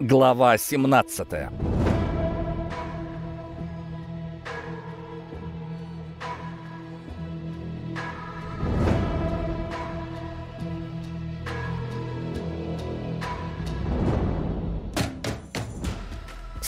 Глава 17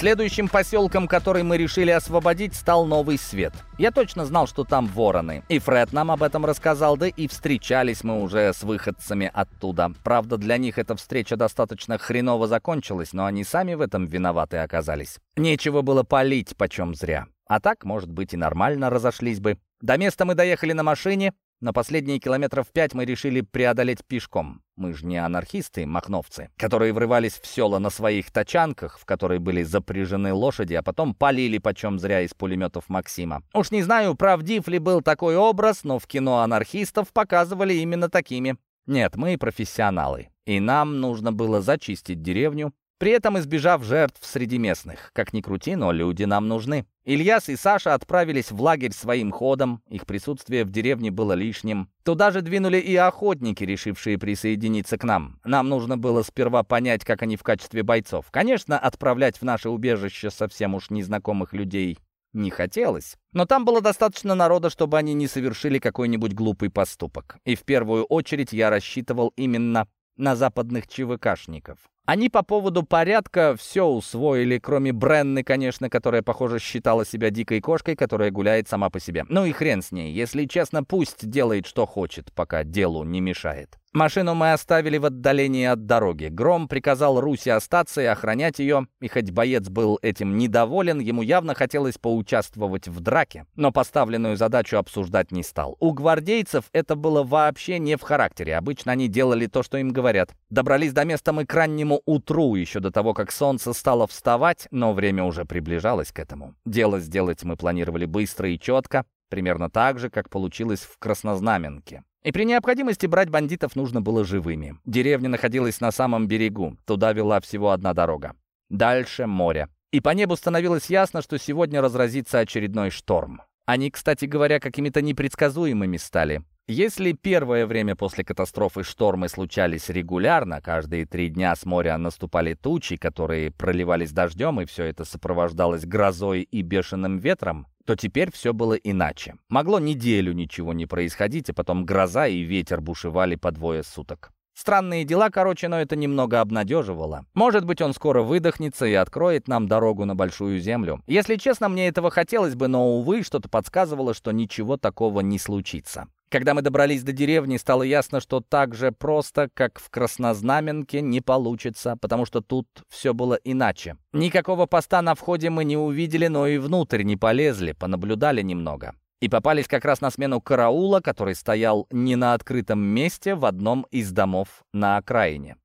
Следующим поселком, который мы решили освободить, стал Новый Свет. Я точно знал, что там вороны. И Фред нам об этом рассказал, да и встречались мы уже с выходцами оттуда. Правда, для них эта встреча достаточно хреново закончилась, но они сами в этом виноваты оказались. Нечего было палить почем зря. А так, может быть, и нормально разошлись бы. До места мы доехали на машине, на последние километров пять мы решили преодолеть пешком. Мы же не анархисты, махновцы, которые врывались в села на своих тачанках, в которые были запряжены лошади, а потом полили почем зря из пулеметов Максима. Уж не знаю, правдив ли был такой образ, но в кино анархистов показывали именно такими. Нет, мы профессионалы, и нам нужно было зачистить деревню, при этом избежав жертв среди местных. Как ни крути, но люди нам нужны. Ильяс и Саша отправились в лагерь своим ходом, их присутствие в деревне было лишним. Туда же двинули и охотники, решившие присоединиться к нам. Нам нужно было сперва понять, как они в качестве бойцов. Конечно, отправлять в наше убежище совсем уж незнакомых людей не хотелось. Но там было достаточно народа, чтобы они не совершили какой-нибудь глупый поступок. И в первую очередь я рассчитывал именно на западных ЧВКшников. Они по поводу порядка все усвоили, кроме Бренны, конечно, которая, похоже, считала себя дикой кошкой, которая гуляет сама по себе. Ну и хрен с ней. Если честно, пусть делает, что хочет, пока делу не мешает. Машину мы оставили в отдалении от дороги. Гром приказал Руси остаться и охранять ее, и хоть боец был этим недоволен, ему явно хотелось поучаствовать в драке, но поставленную задачу обсуждать не стал. У гвардейцев это было вообще не в характере, обычно они делали то, что им говорят. Добрались до места мы к раннему утру, еще до того, как солнце стало вставать, но время уже приближалось к этому. Дело сделать мы планировали быстро и четко, примерно так же, как получилось в Краснознаменке. И при необходимости брать бандитов нужно было живыми. Деревня находилась на самом берегу, туда вела всего одна дорога. Дальше море. И по небу становилось ясно, что сегодня разразится очередной шторм. Они, кстати говоря, какими-то непредсказуемыми стали. Если первое время после катастрофы штормы случались регулярно, каждые три дня с моря наступали тучи, которые проливались дождем, и все это сопровождалось грозой и бешеным ветром, то теперь все было иначе. Могло неделю ничего не происходить, а потом гроза и ветер бушевали по двое суток. Странные дела, короче, но это немного обнадеживало. Может быть, он скоро выдохнется и откроет нам дорогу на Большую Землю. Если честно, мне этого хотелось бы, но, увы, что-то подсказывало, что ничего такого не случится. Когда мы добрались до деревни, стало ясно, что так же просто, как в Краснознаменке, не получится, потому что тут все было иначе. Никакого поста на входе мы не увидели, но и внутрь не полезли, понаблюдали немного. И попались как раз на смену караула, который стоял не на открытом месте в одном из домов на окраине.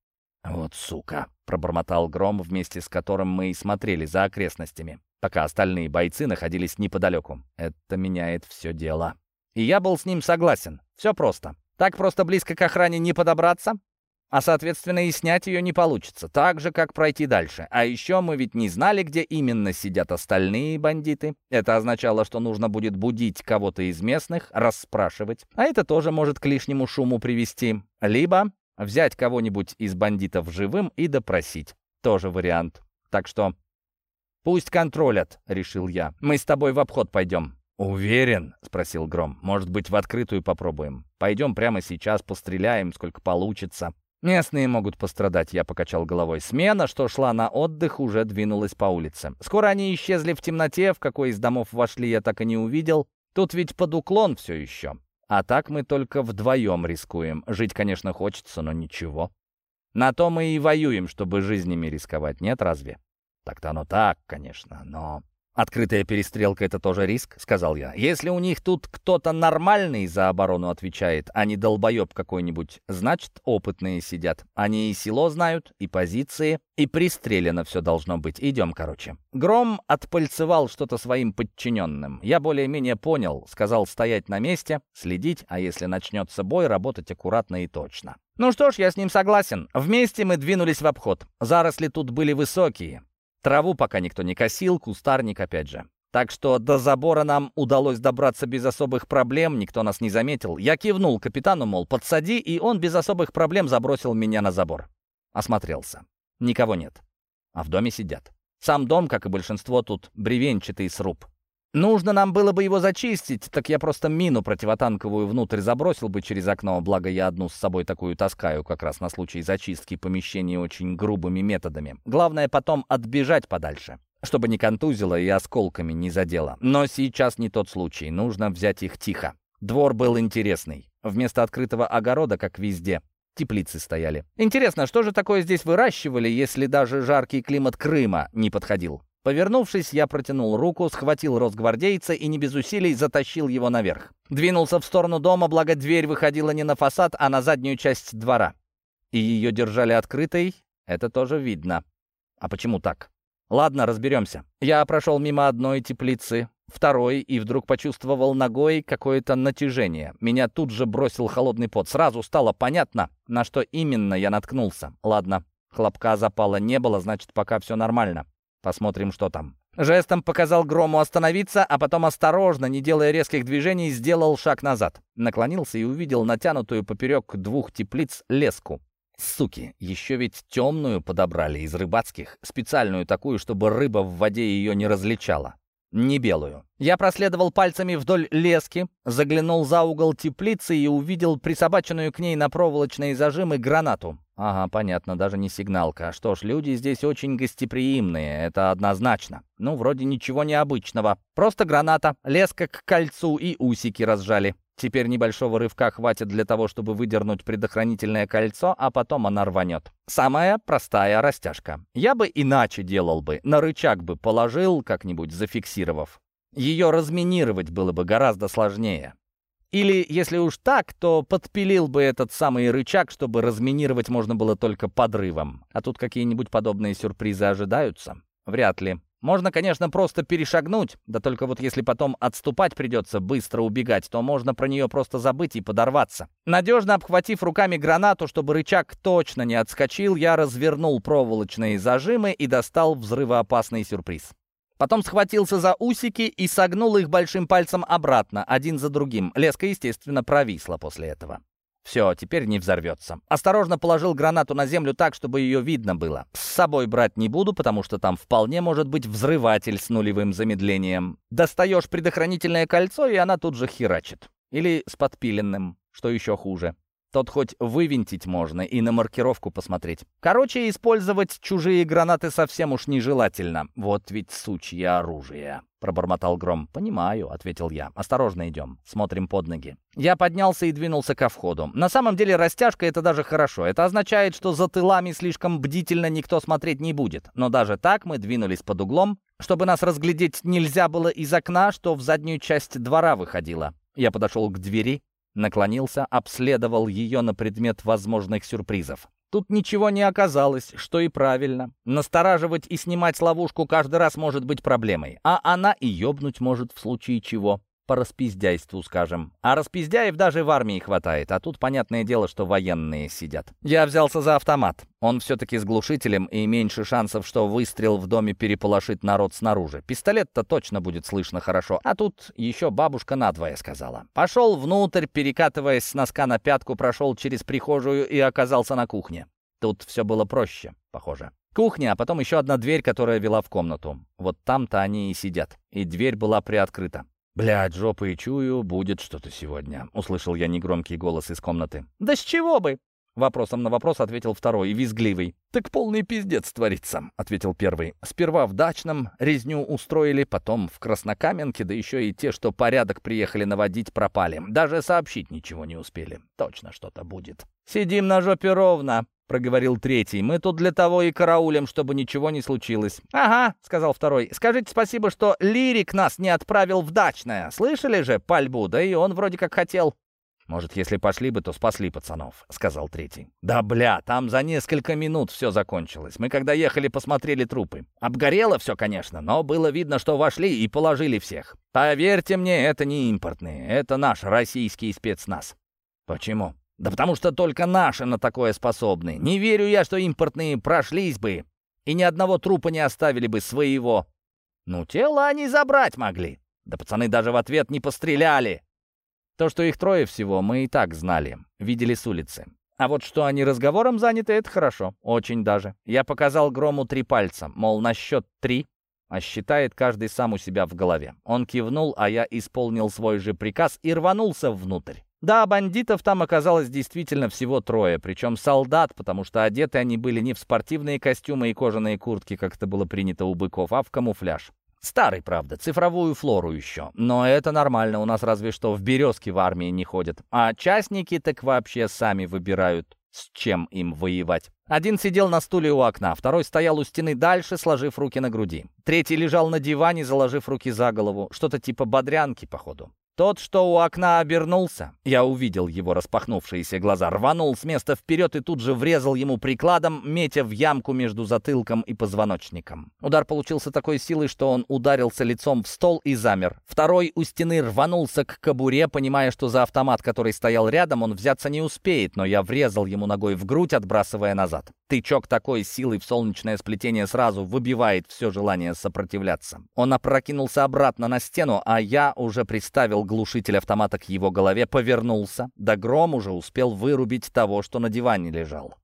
«Вот сука!» — пробормотал Гром, вместе с которым мы и смотрели за окрестностями, пока остальные бойцы находились неподалеку. «Это меняет все дело». И я был с ним согласен. Все просто. Так просто близко к охране не подобраться, а, соответственно, и снять ее не получится, так же, как пройти дальше. А еще мы ведь не знали, где именно сидят остальные бандиты. Это означало, что нужно будет будить кого-то из местных, расспрашивать, а это тоже может к лишнему шуму привести. Либо взять кого-нибудь из бандитов живым и допросить. Тоже вариант. Так что пусть контролят, решил я. Мы с тобой в обход пойдем. «Уверен?» — спросил Гром. «Может быть, в открытую попробуем? Пойдем прямо сейчас, постреляем, сколько получится». «Местные могут пострадать», — я покачал головой. Смена, что шла на отдых, уже двинулась по улице. Скоро они исчезли в темноте, в какой из домов вошли, я так и не увидел. Тут ведь под уклон все еще. А так мы только вдвоем рискуем. Жить, конечно, хочется, но ничего. На то мы и воюем, чтобы жизнями рисковать, нет разве? Так-то оно так, конечно, но... «Открытая перестрелка — это тоже риск», — сказал я. «Если у них тут кто-то нормальный за оборону отвечает, а не долбоеб какой-нибудь, значит, опытные сидят. Они и село знают, и позиции, и пристрелено все должно быть. Идем, короче». Гром отпальцевал что-то своим подчиненным. Я более-менее понял, сказал стоять на месте, следить, а если начнется бой, работать аккуратно и точно. Ну что ж, я с ним согласен. Вместе мы двинулись в обход. Заросли тут были высокие. Траву пока никто не косил, кустарник опять же. Так что до забора нам удалось добраться без особых проблем, никто нас не заметил. Я кивнул капитану, мол, подсади, и он без особых проблем забросил меня на забор. Осмотрелся. Никого нет. а в доме сидят. Сам дом, как и большинство тут, бревенчатый сруб. Нужно нам было бы его зачистить, так я просто мину противотанковую внутрь забросил бы через окно, благо я одну с собой такую таскаю, как раз на случай зачистки помещений очень грубыми методами. Главное потом отбежать подальше, чтобы не контузило и осколками не задело. Но сейчас не тот случай, нужно взять их тихо. Двор был интересный. Вместо открытого огорода, как везде, теплицы стояли. Интересно, что же такое здесь выращивали, если даже жаркий климат Крыма не подходил? Повернувшись, я протянул руку, схватил росгвардейца и не без усилий затащил его наверх. Двинулся в сторону дома, благо дверь выходила не на фасад, а на заднюю часть двора. И ее держали открытой, это тоже видно. А почему так? Ладно, разберемся. Я прошел мимо одной теплицы, второй, и вдруг почувствовал ногой какое-то натяжение. Меня тут же бросил холодный пот. Сразу стало понятно, на что именно я наткнулся. Ладно, хлопка запала не было, значит, пока все нормально. Посмотрим, что там. Жестом показал Грому остановиться, а потом осторожно, не делая резких движений, сделал шаг назад. Наклонился и увидел натянутую поперек двух теплиц леску. Суки, еще ведь темную подобрали из рыбацких, специальную такую, чтобы рыба в воде ее не различала. Не белую. Я проследовал пальцами вдоль лески, заглянул за угол теплицы и увидел присобаченную к ней на проволочные зажимы гранату. Ага, понятно, даже не сигналка. Что ж, люди здесь очень гостеприимные, это однозначно. Ну, вроде ничего необычного. Просто граната, леска к кольцу и усики разжали. Теперь небольшого рывка хватит для того, чтобы выдернуть предохранительное кольцо, а потом она рванет. Самая простая растяжка. Я бы иначе делал бы, на рычаг бы положил, как-нибудь зафиксировав. Ее разминировать было бы гораздо сложнее. Или, если уж так, то подпилил бы этот самый рычаг, чтобы разминировать можно было только подрывом. А тут какие-нибудь подобные сюрпризы ожидаются? Вряд ли. Можно, конечно, просто перешагнуть, да только вот если потом отступать придется, быстро убегать, то можно про нее просто забыть и подорваться. Надежно обхватив руками гранату, чтобы рычаг точно не отскочил, я развернул проволочные зажимы и достал взрывоопасный сюрприз. Потом схватился за усики и согнул их большим пальцем обратно, один за другим. Леска, естественно, провисла после этого. Все, теперь не взорвется. Осторожно положил гранату на землю так, чтобы ее видно было. С собой брать не буду, потому что там вполне может быть взрыватель с нулевым замедлением. Достаешь предохранительное кольцо, и она тут же херачит. Или с подпиленным, что еще хуже. Тот хоть вывинтить можно и на маркировку посмотреть. Короче, использовать чужие гранаты совсем уж нежелательно. Вот ведь сучье оружие. Пробормотал Гром. «Понимаю», — ответил я. «Осторожно идем. Смотрим под ноги». Я поднялся и двинулся ко входу. На самом деле растяжка — это даже хорошо. Это означает, что за тылами слишком бдительно никто смотреть не будет. Но даже так мы двинулись под углом, чтобы нас разглядеть нельзя было из окна, что в заднюю часть двора выходило. Я подошел к двери, Наклонился, обследовал ее на предмет возможных сюрпризов. Тут ничего не оказалось, что и правильно. Настораживать и снимать ловушку каждый раз может быть проблемой, а она и ёбнуть может в случае чего по распиздяйству, скажем. А распиздяев даже в армии хватает, а тут понятное дело, что военные сидят. Я взялся за автомат. Он все-таки с глушителем и меньше шансов, что выстрел в доме переполошит народ снаружи. Пистолет-то точно будет слышно хорошо. А тут еще бабушка надвое сказала. Пошел внутрь, перекатываясь с носка на пятку, прошел через прихожую и оказался на кухне. Тут все было проще, похоже. Кухня, а потом еще одна дверь, которая вела в комнату. Вот там-то они и сидят. И дверь была приоткрыта. «Блядь, жопой чую, будет что-то сегодня», — услышал я негромкий голос из комнаты. «Да с чего бы?» Вопросом на вопрос ответил второй, визгливый. «Так полный пиздец творится», — ответил первый. «Сперва в дачном резню устроили, потом в Краснокаменке, да еще и те, что порядок приехали наводить, пропали. Даже сообщить ничего не успели. Точно что-то будет». «Сидим на жопе ровно», — проговорил третий. «Мы тут для того и караулем, чтобы ничего не случилось». «Ага», — сказал второй. «Скажите спасибо, что Лирик нас не отправил в дачное. Слышали же пальбу? Да и он вроде как хотел». «Может, если пошли бы, то спасли пацанов», — сказал третий. «Да бля, там за несколько минут все закончилось. Мы когда ехали, посмотрели трупы. Обгорело все, конечно, но было видно, что вошли и положили всех. Поверьте мне, это не импортные, это наш российский спецназ». «Почему?» Да потому что только наши на такое способны. Не верю я, что импортные прошлись бы и ни одного трупа не оставили бы своего. Ну, тело они забрать могли. Да пацаны даже в ответ не постреляли. То, что их трое всего, мы и так знали, видели с улицы. А вот что они разговором заняты, это хорошо. Очень даже. Я показал Грому три пальца, мол, на счет три, а считает каждый сам у себя в голове. Он кивнул, а я исполнил свой же приказ и рванулся внутрь. Да, бандитов там оказалось действительно всего трое, причем солдат, потому что одеты они были не в спортивные костюмы и кожаные куртки, как это было принято у быков, а в камуфляж. Старый, правда, цифровую флору еще. Но это нормально, у нас разве что в березки в армии не ходят. А частники так вообще сами выбирают, с чем им воевать. Один сидел на стуле у окна, второй стоял у стены дальше, сложив руки на груди. Третий лежал на диване, заложив руки за голову. Что-то типа бодрянки, походу. Тот, что у окна обернулся, я увидел его распахнувшиеся глаза, рванул с места вперед и тут же врезал ему прикладом, метя в ямку между затылком и позвоночником. Удар получился такой силой, что он ударился лицом в стол и замер. Второй у стены рванулся к кобуре, понимая, что за автомат, который стоял рядом, он взяться не успеет, но я врезал ему ногой в грудь, отбрасывая назад. Тычок такой силой в солнечное сплетение сразу выбивает все желание сопротивляться. Он опрокинулся обратно на стену, а я уже приставил глушитель автомата к его голове, повернулся. Да гром уже успел вырубить того, что на диване лежал.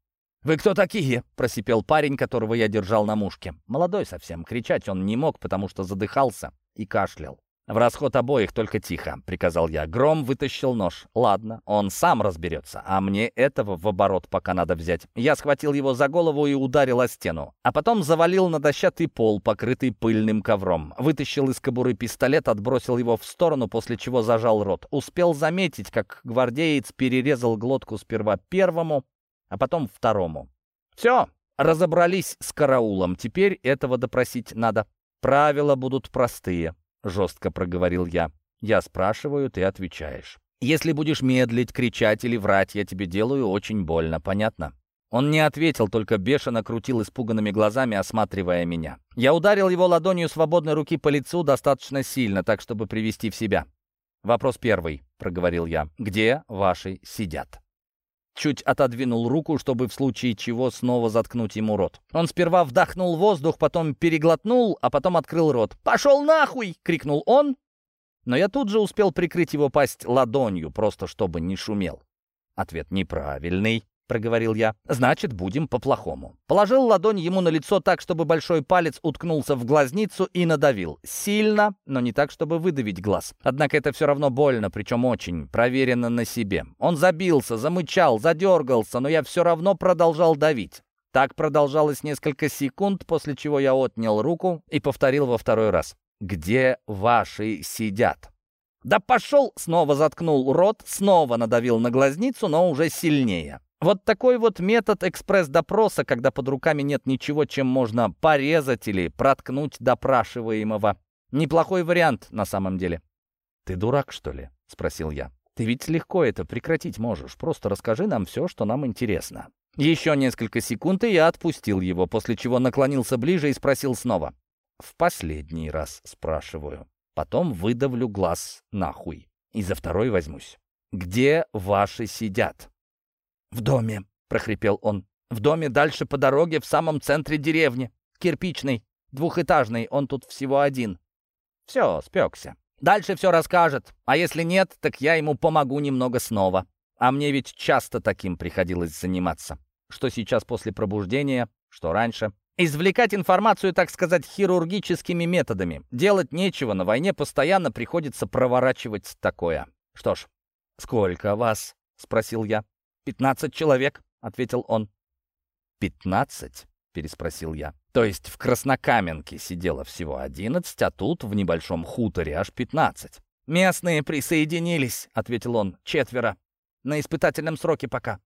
«Вы кто такие?» — просипел парень, которого я держал на мушке. Молодой совсем, кричать он не мог, потому что задыхался и кашлял. «В расход обоих, только тихо», — приказал я. Гром вытащил нож. «Ладно, он сам разберется, а мне этого в оборот пока надо взять». Я схватил его за голову и ударил о стену, а потом завалил на дощатый пол, покрытый пыльным ковром. Вытащил из кобуры пистолет, отбросил его в сторону, после чего зажал рот. Успел заметить, как гвардеец перерезал глотку сперва первому, а потом второму. «Все, разобрались с караулом, теперь этого допросить надо. Правила будут простые». — жестко проговорил я. «Я спрашиваю, ты отвечаешь. Если будешь медлить, кричать или врать, я тебе делаю очень больно, понятно?» Он не ответил, только бешено крутил испуганными глазами, осматривая меня. Я ударил его ладонью свободной руки по лицу достаточно сильно, так, чтобы привести в себя. «Вопрос первый», — проговорил я. «Где ваши сидят?» Чуть отодвинул руку, чтобы в случае чего снова заткнуть ему рот. Он сперва вдохнул воздух, потом переглотнул, а потом открыл рот. «Пошел нахуй!» — крикнул он. Но я тут же успел прикрыть его пасть ладонью, просто чтобы не шумел. Ответ неправильный проговорил я. «Значит, будем по-плохому». Положил ладонь ему на лицо так, чтобы большой палец уткнулся в глазницу и надавил. Сильно, но не так, чтобы выдавить глаз. Однако это все равно больно, причем очень, проверено на себе. Он забился, замычал, задергался, но я все равно продолжал давить. Так продолжалось несколько секунд, после чего я отнял руку и повторил во второй раз. «Где ваши сидят?» «Да пошел!» — снова заткнул рот, снова надавил на глазницу, но уже сильнее. Вот такой вот метод экспресс-допроса, когда под руками нет ничего, чем можно порезать или проткнуть допрашиваемого. Неплохой вариант на самом деле. «Ты дурак, что ли?» — спросил я. «Ты ведь легко это прекратить можешь. Просто расскажи нам все, что нам интересно». Еще несколько секунд, и я отпустил его, после чего наклонился ближе и спросил снова. «В последний раз спрашиваю. Потом выдавлю глаз нахуй. И за второй возьмусь. Где ваши сидят?» «В доме», — прохрипел он. «В доме дальше по дороге, в самом центре деревни. Кирпичный, двухэтажный, он тут всего один». «Все, спекся. Дальше все расскажет. А если нет, так я ему помогу немного снова. А мне ведь часто таким приходилось заниматься. Что сейчас после пробуждения, что раньше. Извлекать информацию, так сказать, хирургическими методами. Делать нечего, на войне постоянно приходится проворачивать такое. Что ж, сколько вас?» — спросил я. «Пятнадцать человек», — ответил он. «Пятнадцать?» — переспросил я. «То есть в Краснокаменке сидело всего одиннадцать, а тут в небольшом хуторе аж пятнадцать». «Местные присоединились», — ответил он. «Четверо. На испытательном сроке пока».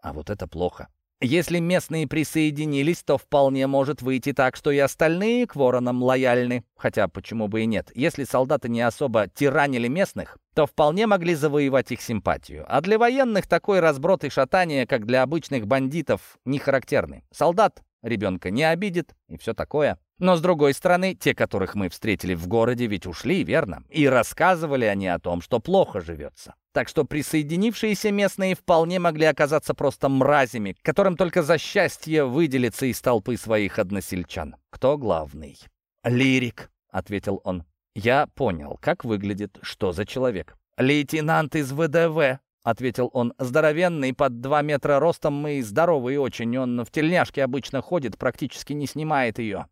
А вот это плохо. Если местные присоединились, то вполне может выйти так, что и остальные к воронам лояльны. Хотя почему бы и нет. Если солдаты не особо тиранили местных, то вполне могли завоевать их симпатию. А для военных такой разброд и шатание, как для обычных бандитов, не характерны. Солдат ребенка не обидит и все такое. Но, с другой стороны, те, которых мы встретили в городе, ведь ушли, верно? И рассказывали они о том, что плохо живется. Так что присоединившиеся местные вполне могли оказаться просто мразями, которым только за счастье выделиться из толпы своих односельчан. Кто главный? «Лирик», — ответил он. «Я понял, как выглядит, что за человек. Лейтенант из ВДВ», — ответил он. «Здоровенный, под два метра ростом и здоровый очень. Он в тельняшке обычно ходит, практически не снимает ее».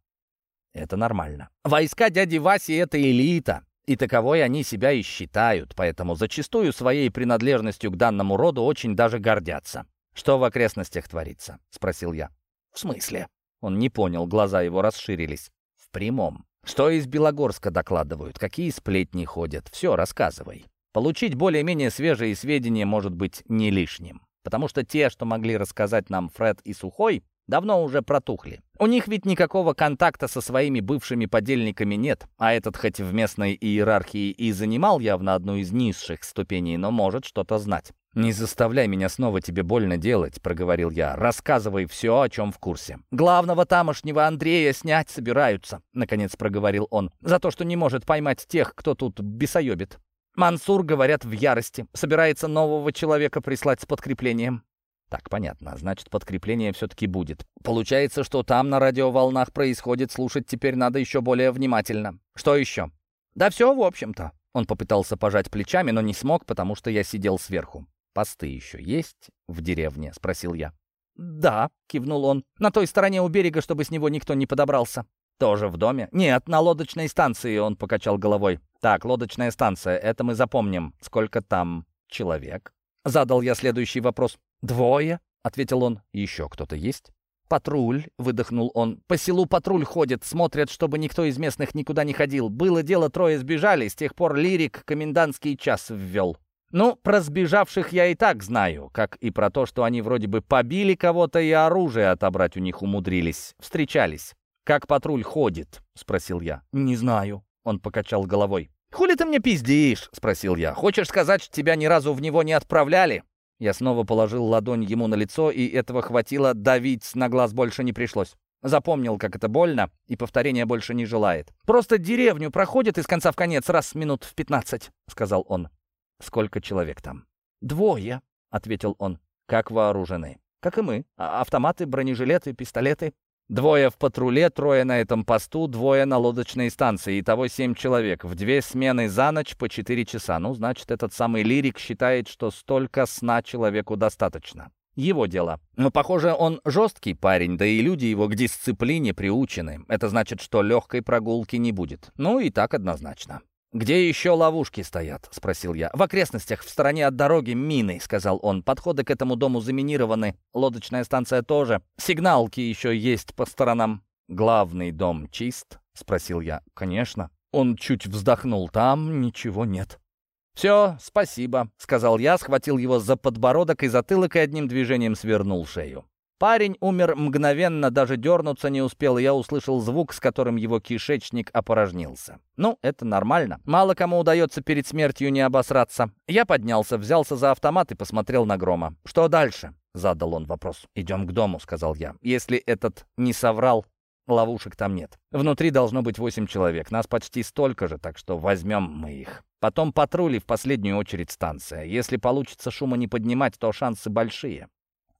Это нормально. Войска дяди Васи — это элита. И таковой они себя и считают, поэтому зачастую своей принадлежностью к данному роду очень даже гордятся. «Что в окрестностях творится?» — спросил я. «В смысле?» Он не понял, глаза его расширились. «В прямом. Что из Белогорска докладывают? Какие сплетни ходят? Все, рассказывай. Получить более-менее свежие сведения может быть не лишним. Потому что те, что могли рассказать нам Фред и Сухой, давно уже протухли. У них ведь никакого контакта со своими бывшими подельниками нет, а этот хоть в местной иерархии и занимал явно одну из низших ступеней, но может что-то знать. «Не заставляй меня снова тебе больно делать», — проговорил я. «Рассказывай все, о чем в курсе». «Главного тамошнего Андрея снять собираются», — наконец проговорил он, «за то, что не может поймать тех, кто тут бесоебит. Мансур, говорят, в ярости. Собирается нового человека прислать с подкреплением. Так, понятно. Значит, подкрепление все-таки будет. Получается, что там на радиоволнах происходит, слушать теперь надо еще более внимательно. Что еще? Да все, в общем-то. Он попытался пожать плечами, но не смог, потому что я сидел сверху. «Посты еще есть в деревне?» — спросил я. «Да», — кивнул он, — «на той стороне у берега, чтобы с него никто не подобрался». «Тоже в доме?» «Нет, на лодочной станции», — он покачал головой. «Так, лодочная станция, это мы запомним. Сколько там человек?» Задал я следующий вопрос. «Двое», — ответил он. «Еще кто-то есть?» «Патруль», — выдохнул он. «По селу патруль ходит, смотрят, чтобы никто из местных никуда не ходил. Было дело, трое сбежали, с тех пор лирик комендантский час ввел». «Ну, про сбежавших я и так знаю, как и про то, что они вроде бы побили кого-то и оружие отобрать у них умудрились. Встречались. Как патруль ходит?» — спросил я. «Не знаю», — он покачал головой. «Хули ты мне пиздишь?» — спросил я. «Хочешь сказать, что тебя ни разу в него не отправляли?» Я снова положил ладонь ему на лицо, и этого хватило, давить на глаз больше не пришлось. Запомнил, как это больно, и повторения больше не желает. «Просто деревню проходит из конца в конец раз минут в пятнадцать», — сказал он. «Сколько человек там?» «Двое», — ответил он. «Как вооружены?» «Как и мы. А автоматы, бронежилеты, пистолеты». Двое в патруле, трое на этом посту, двое на лодочной станции. Итого семь человек. В две смены за ночь по четыре часа. Ну, значит, этот самый лирик считает, что столько сна человеку достаточно. Его дело. Но, похоже, он жесткий парень, да и люди его к дисциплине приучены. Это значит, что легкой прогулки не будет. Ну, и так однозначно. «Где еще ловушки стоят?» — спросил я. «В окрестностях, в стороне от дороги, мины», — сказал он. «Подходы к этому дому заминированы. Лодочная станция тоже. Сигналки еще есть по сторонам». «Главный дом чист?» — спросил я. «Конечно». Он чуть вздохнул. «Там ничего нет». «Все, спасибо», — сказал я, схватил его за подбородок и затылок и одним движением свернул шею. Парень умер мгновенно, даже дернуться не успел, и я услышал звук, с которым его кишечник опорожнился. Ну, это нормально. Мало кому удается перед смертью не обосраться. Я поднялся, взялся за автомат и посмотрел на Грома. «Что дальше?» — задал он вопрос. «Идем к дому», — сказал я. «Если этот не соврал, ловушек там нет. Внутри должно быть восемь человек. Нас почти столько же, так что возьмем мы их. Потом патрули, в последнюю очередь станция. Если получится шума не поднимать, то шансы большие».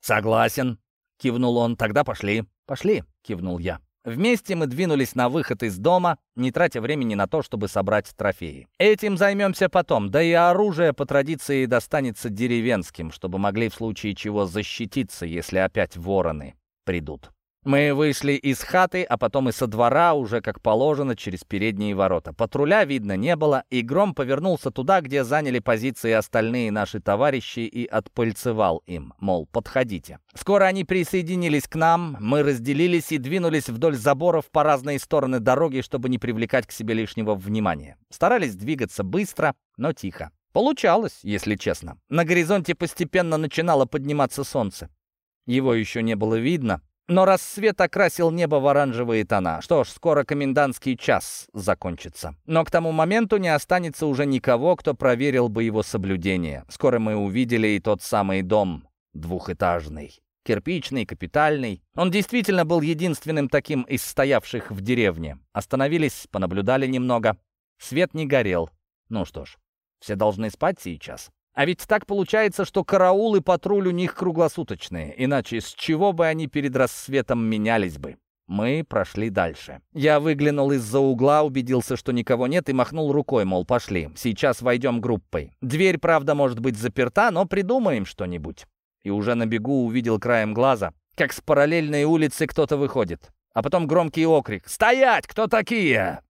«Согласен», — кивнул он. «Тогда пошли». «Пошли», — кивнул я. Вместе мы двинулись на выход из дома, не тратя времени на то, чтобы собрать трофеи. Этим займемся потом, да и оружие по традиции достанется деревенским, чтобы могли в случае чего защититься, если опять вороны придут. Мы вышли из хаты, а потом и со двора, уже как положено, через передние ворота. Патруля видно не было, и Гром повернулся туда, где заняли позиции остальные наши товарищи, и отпыльцевал им, мол, подходите. Скоро они присоединились к нам, мы разделились и двинулись вдоль заборов по разные стороны дороги, чтобы не привлекать к себе лишнего внимания. Старались двигаться быстро, но тихо. Получалось, если честно. На горизонте постепенно начинало подниматься солнце. Его еще не было видно, но рассвет окрасил небо в оранжевые тона. Что ж, скоро комендантский час закончится. Но к тому моменту не останется уже никого, кто проверил бы его соблюдение. Скоро мы увидели и тот самый дом, двухэтажный. Кирпичный, капитальный. Он действительно был единственным таким из стоявших в деревне. Остановились, понаблюдали немного. Свет не горел. Ну что ж, все должны спать сейчас. А ведь так получается, что караул и патруль у них круглосуточные, иначе с чего бы они перед рассветом менялись бы? Мы прошли дальше. Я выглянул из-за угла, убедился, что никого нет, и махнул рукой, мол, пошли. Сейчас войдем группой. Дверь, правда, может быть заперта, но придумаем что-нибудь. И уже на бегу увидел краем глаза, как с параллельной улицы кто-то выходит. А потом громкий окрик «Стоять! Кто такие?»